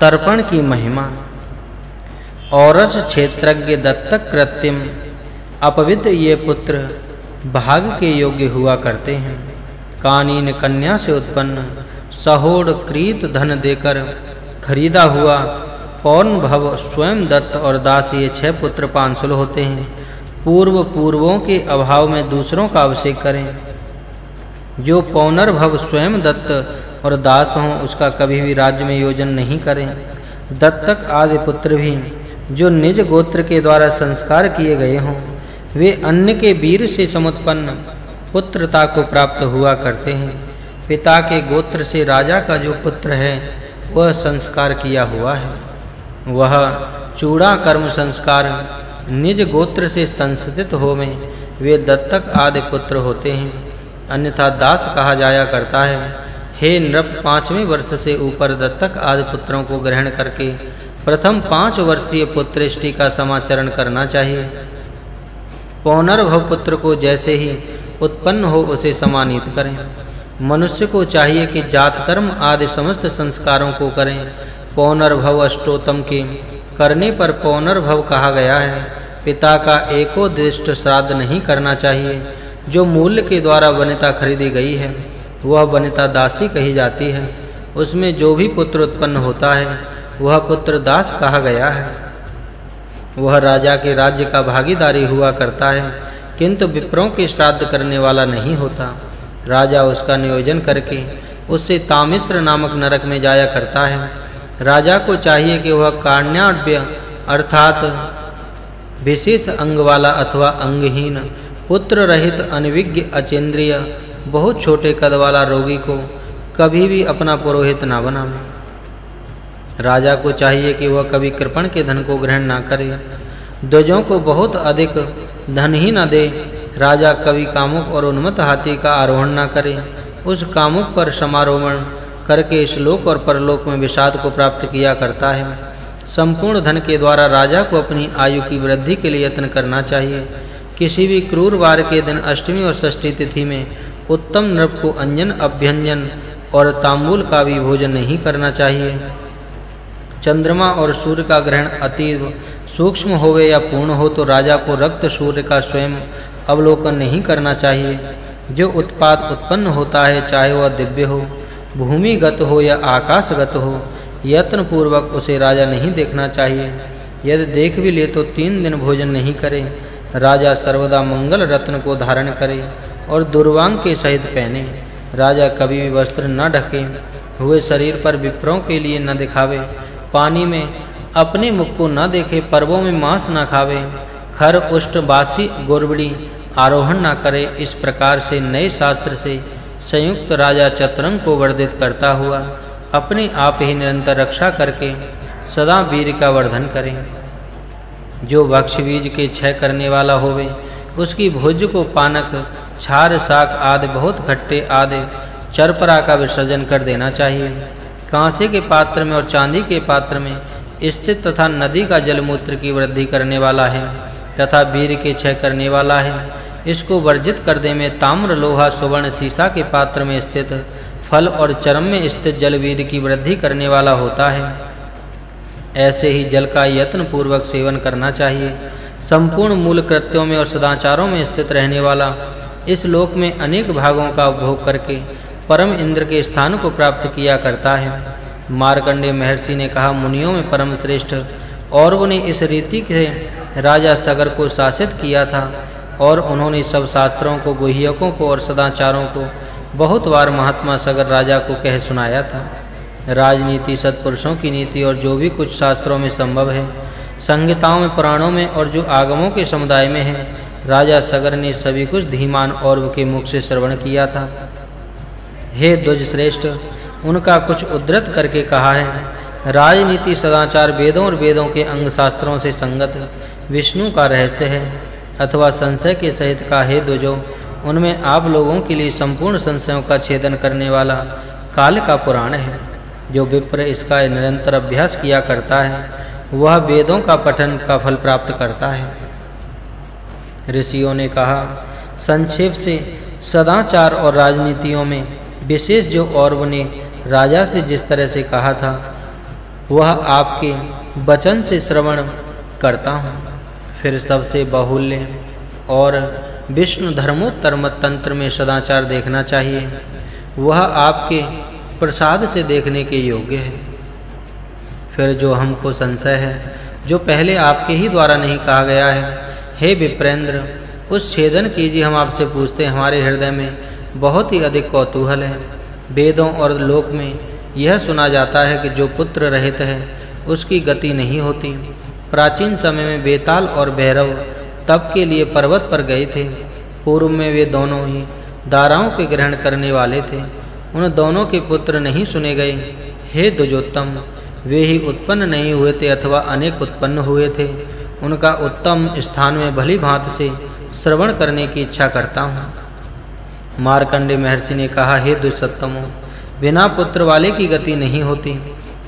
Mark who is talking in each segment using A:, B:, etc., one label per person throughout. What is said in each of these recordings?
A: तर्पण की महिमा। औरस क्षेत्रज्ञ दत्तक कृत्रिम अपविद ये पुत्र भाग के योग्य हुआ करते हैं। कानीन कन्या से उत्पन्न, सहोड़ क्रीत धन देकर खरीदा हुआ पौर्ण भव स्वयं दत्त और दास ये छह पुत्र पांसुल होते हैं। पूर्व पूर्वों के अभाव में दूसरों का अभिषेक करें। जो पौनर भव स्वयं दत्त और दास हों, उसका कभी भी राज्य में योजन नहीं करें। दत्तक आदि पुत्र भी, जो निज गोत्र के द्वारा संस्कार किए गए हों, वे अन्य के वीर से समुत्पन्न पुत्रता को प्राप्त हुआ करते हैं। पिता के गोत्र से राजा का जो पुत्र है, वह संस्कार किया हुआ है। वह चूड़ा कर्म संस्कार, निज गोत्र से संस्थित हो में वे दत्तक आदि पुत्र होते हैं। अन्यथा दास कहा जाया करता है। हे नृप, पाँचवें वर्ष से ऊपर दत्तक आदि पुत्रों को ग्रहण करके प्रथम पाँच वर्षीय पुत्रेष्टि का समाचरण करना चाहिए। पौनर भव पुत्र को जैसे ही उत्पन्न हो उसे सम्मानित करें। मनुष्य को चाहिए कि जात कर्म आदि समस्त संस्कारों को करें। पौनर भव अष्टोतम के करने पर पौनर भव कहा गया है, पिता का एको दृष्ट श्राद्ध नहीं करना चाहिए। जो मूल्य के द्वारा वनिता खरीदी गई है, वह वनिता दासी कही जाती है। उसमें जो भी पुत्र उत्पन्न होता है, वह पुत्र दास कहा गया है। वह राजा के राज्य का भागीदारी हुआ करता है, किंतु विप्रों के श्राद्ध करने वाला नहीं होता। राजा उसका नियोजन करके उससे तामिश्र नामक नरक में जाया करता है। राजा को चाहिए कि वह कार्ण्याढ्य अर्थात विशेष अंग वाला अथवा अंगहीन पुत्र रहित अनविज्ञ अचेंद्रिय, बहुत छोटे कद वाला रोगी को कभी भी अपना पुरोहित ना बनावे। राजा को चाहिए कि वह कभी कृपण के धन को ग्रहण ना करे। द्वजों को बहुत अधिक धन ही न दे। राजा कवि कामुक और उन्मत्त हाथी का आरोहण न करे। उस कामुक पर समारोहण करके श्लोक और परलोक में विषाद को प्राप्त किया करता है। संपूर्ण धन के द्वारा राजा को अपनी आयु की वृद्धि के लिए यत्न करना चाहिए। किसी भी क्रूर वार के दिन अष्टमी और षष्ठी तिथि में उत्तम नृप को अंजन, अभ्यंजन और तांबूल का भी भोजन नहीं करना चाहिए। चंद्रमा और सूर्य का ग्रहण अति सूक्ष्म होवे या पूर्ण हो तो राजा को रक्त सूर्य का स्वयं अवलोकन नहीं करना चाहिए। जो उत्पाद उत्पन्न होता है, चाहे वह दिव्य हो, भूमिगत हो या आकाशगत हो यत्न पूर्वक उसे राजा नहीं देखना चाहिए। यदि देख भी ले तो तीन दिन भोजन नहीं करे। राजा सर्वदा मंगल रत्न को धारण करे और दुर्वांग के सहित पहने। राजा कभी भी वस्त्र न ढके, हुए शरीर पर विप्रों के लिए न दिखावे, पानी में अपने मुख को न देखे, पर्वों में मांस न खावे, खर उष्ट बासी गोरबड़ी आरोहण न करे, इस प्रकार से नए शास्त्र से संयुक्त राजा चतुरंग को वर्धित करता हुआ अपने आप ही निरंतर रक्षा करके सदा वीर का वर्धन करें। जो वक्ष बीज के क्षय करने वाला होवे, उसकी भोज को पानक, छार, साक आदि बहुत खट्टे आदि चरपरा का विसर्जन कर देना चाहिए। कांसे के पात्र में और चांदी के पात्र में स्थित तथा नदी का जलमूत्र की वृद्धि करने वाला है, तथा वीर के क्षय करने वाला है। इसको वर्जित कर दे में ताम्र, लोहा, सुवर्ण, सीसा के पात्र में स्थित फल और चरम में स्थित जल वीर की वृद्धि करने वाला होता है। ऐसे ही जल का यत्न पूर्वक सेवन करना चाहिए। संपूर्ण मूल कृत्यों में और सदाचारों में स्थित रहने वाला इस लोक में अनेक भागों का उपभोग करके परम इंद्र के स्थान को प्राप्त किया करता है। मार्कंडेय महर्षि ने कहा, मुनियों में परम श्रेष्ठ और उन्हें इस रीति से राजा सगर को शासित किया था और उन्होंने सब शास्त्रों को, गुह्यकों को और सदाचारों को बहुत बार महात्मा सगर राजा को कह सुनाया था। राजनीति, सत्पुरुषों की नीति और जो भी कुछ शास्त्रों में संभव है, संहिताओं में, पुराणों में और जो आगमों के समुदाय में है, राजा सगर ने सभी कुछ धीमान और के मुख से श्रवण किया था। हे द्वज श्रेष्ठ उनका कुछ उद्धृत करके कहा है, राजनीति सदाचार वेदों और वेदों के अंग शास्त्रों से संगत विष्णु का रहस्य है, अथवा संशय के सहित का हे द्वजो उनमें आप लोगों के लिए संपूर्ण संशयों का छेदन करने वाला काल का पुराण है। जो विप्र इसका निरंतर अभ्यास किया करता है, वह वेदों का पठन का फल प्राप्त करता है। ऋषियों ने कहा, संक्षेप से, सदाचार और राजनीतियों में विशेष जो और ने राजा से जिस तरह से कहा था, वह आपके वचन से श्रवण करता हूँ। फिर सबसे बहुल्य और विष्णु धर्मोत्तर मत तंत्र में सदाचार देखना चाहिए। वह आपके प्रसाद से देखने के योग्य है। फिर जो हमको संशय है, जो पहले आपके ही द्वारा नहीं कहा गया है, हे विप्रेंद्र, उस छेदन कीजिए, हम आपसे पूछते हमारे हृदय में बहुत ही अधिक कौतूहल है। वेदों और लोक में यह सुना जाता है कि जो पुत्र रहित है, उसकी गति नहीं होती। प्राचीन समय में बेताल और भैरव तप के लिए पर्वत पर गए थे। पूर्व में वे दोनों ही दाराओं के ग्रहण करने वाले थे। उन दोनों के पुत्र नहीं सुने गए। हे दुजोत्तम वे ही उत्पन्न नहीं हुए थे अथवा अनेक उत्पन्न हुए थे। उनका उत्तम स्थान में भली भांति से श्रवण करने की इच्छा करता हूँ। मार्कंडे महर्षि ने कहा, हे दुसत्तमो बिना पुत्र वाले की गति नहीं होती।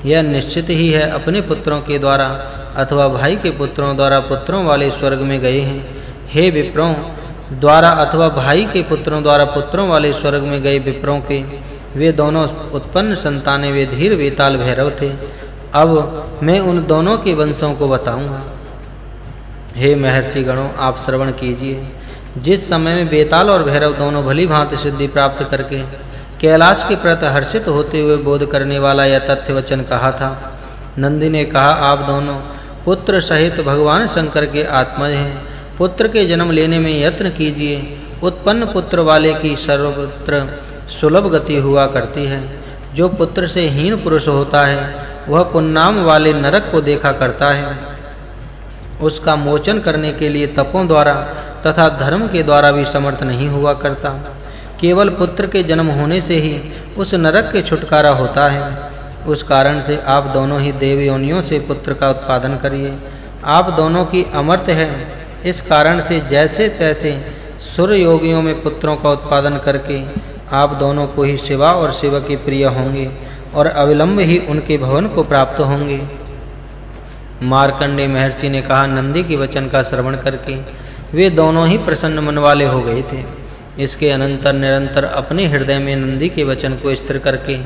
A: यह निश्चित ही है अपने पुत्रों के द्वारा अथवा भाई के पुत्रों द्वारा पुत्रों वाले स्वर्ग में गए हैं। हे विप्रों, द्वारा अथवा भाई के पुत्रों द्वारा पुत्रों वाले स्वर्ग में गए विप्रों के वे दोनों उत्पन्न संतानें, वे धीर वेताल भैरव थे। अब मैं उन दोनों के वंशों को बताऊँगा। हे महर्षि गणों, आप श्रवण कीजिए। जिस समय में बेताल और भैरव दोनों भली भांति सिद्धि प्राप्त करके कैलाश के प्रति हर्षित होते हुए बोध करने वाला यह तथ्य वचन कहा था नंदी ने कहा, आप दोनों पुत्र सहित भगवान शंकर के आत्मज हैं। पुत्र के जन्म लेने में यत्न कीजिए। उत्पन्न पुत्र वाले की सर्वत्र सुलभ गति हुआ करती है। जो पुत्र से हीन पुरुष होता है, वह पुन्नाम वाले नरक को देखा करता है। उसका मोचन करने के लिए तपों द्वारा तथा धर्म के द्वारा भी समर्थ नहीं हुआ करता। केवल पुत्र के जन्म होने से ही उस नरक के छुटकारा होता है। उस कारण से आप दोनों ही देव योनियों से पुत्र का उत्पादन करिए। आप दोनों की अमर्त्य है। इस कारण से जैसे तैसे सुर योगियों में पुत्रों का उत्पादन करके आप दोनों को ही सेवा और शिव के प्रिय होंगे और अविलंब ही उनके भवन को प्राप्त होंगे। मार्कंडे महर्षि ने कहा, नंदी के वचन का श्रवण करके वे दोनों ही प्रसन्न मन वाले हो गए थे। इसके अनंतर निरंतर अपने हृदय में नंदी के वचन को स्थिर करके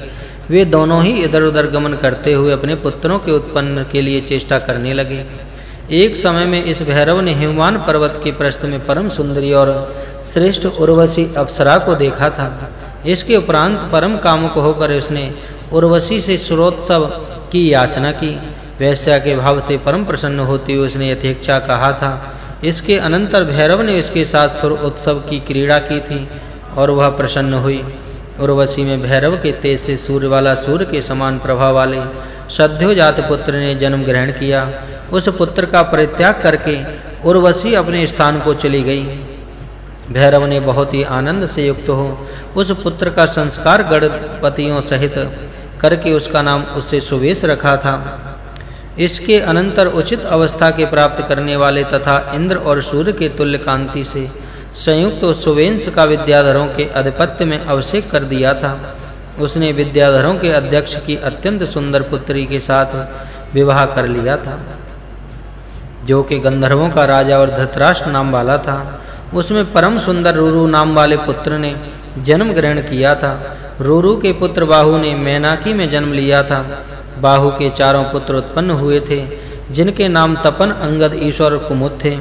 A: वे दोनों ही इधर-उधर गमन करते हुए अपने पुत्रों के उत्पन्न के लिए चेष्टा करने लगे। एक समय में इस भैरव ने हिमवान पर्वत के प्रस्थ में परम सुंदरी और श्रेष्ठ उर्वशी अप्सरा को देखा था। इसके उपरांत परम कामुक होकर उसने उर्वशी से सुरोत्सव की याचना की। वैश्या के भाव से परम प्रसन्न होती हुई उसने यथेच्छा कहा था। इसके अनंतर भैरव ने इसके साथ सुर उत्सव की क्रीड़ा की थी और वह प्रसन्न हुई। उर्वशी में भैरव के तेज से सूर्य वाला सूर्य के समान प्रभाव वाले सद्योजात पुत्र ने जन्म ग्रहण किया। उस पुत्र का परित्याग करके उर्वशी अपने स्थान को चली गई। भैरव ने बहुत ही आनंद से युक्त हो उस पुत्र का संस्कार गणपतियों सहित करके उसका नाम उससे सुवेश रखा था। इसके अनंतर उचित अवस्था के प्राप्त करने वाले तथा इंद्र और सूर्य के तुल्य कांति से संयुक्त तो सुवेंश का विद्याधरों के अधिपत्य में अभिषेक कर दिया था। उसने विद्याधरों के अध्यक्ष की अत्यंत सुंदर पुत्री के साथ विवाह कर लिया था। जो कि गंधर्वों का राजा और धृतराष्ट्र नाम वाला था, उसमें परम सुंदर रुरु नाम वाले पुत्र ने जन्म ग्रहण किया था। रुरु के पुत्र बाहु ने मैनाकी में जन्म लिया था। बाहु के चारों पुत्र उत्पन्न हुए थे, जिनके नाम तपन, अंगद, ईश्वर कुमुद थे।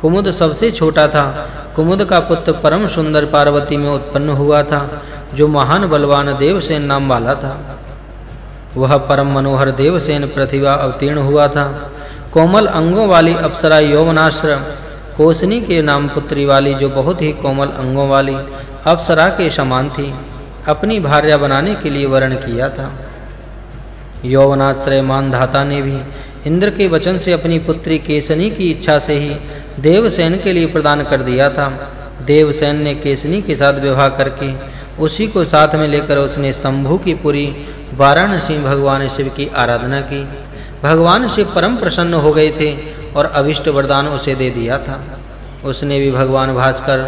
A: कुमुद सबसे छोटा था। कुमुद का पुत्र परम सुंदर पार्वती में उत्पन्न हुआ था, जो महान बलवान देवसेन नाम वाला था। वह परम मनोहर देवसेन प्रतिभा अवतीर्ण हुआ था। कोमल अंगों वाली अप्सरा यौवनाश्र कोसनी के नाम पुत्री वाली जो बहुत ही कोमल अंगों वाली अप्सरा के समान थी, अपनी भार्या बनाने के लिए वर्ण किया था। यौवनाश्रय मानधाता ने भी इंद्र के वचन से अपनी पुत्री केसनी की इच्छा से ही देवसेन के लिए प्रदान कर दिया था। देवसेन ने केसनी के साथ विवाह करके उसी को साथ में लेकर उसने शंभु की पुरी वाराणसी भगवान शिव की आराधना की। भगवान शिव परम प्रसन्न हो गए थे और अभिष्ट वरदान उसे दे दिया था। उसने भी भगवान भास्कर,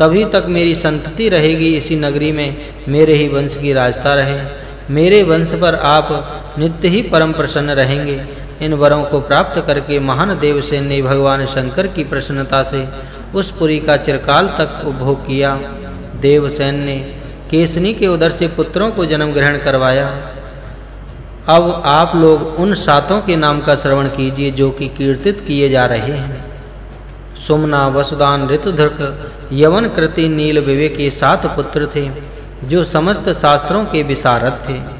A: तभी तक मेरी संतति रहेगी इसी नगरी में, मेरे ही वंश की राजता रहे। मेरे वंश पर आप नित्य ही परम प्रसन्न रहेंगे। इन वरों को प्राप्त करके महान देवसेन ने भगवान शंकर की प्रसन्नता से उस पुरी का चिरकाल तक उपभोग किया। देवसेन ने केसनी के उदर से पुत्रों को जन्म ग्रहण करवाया। अब आप लोग उन सातों के नाम का श्रवण कीजिए जो कि कीर्तित किए जा रहे हैं। सुमना, वसुदान, ऋतुधर्क यवन कृति नील विवेक के सात पुत्र थे, जो समस्त शास्त्रों के विशारद थे।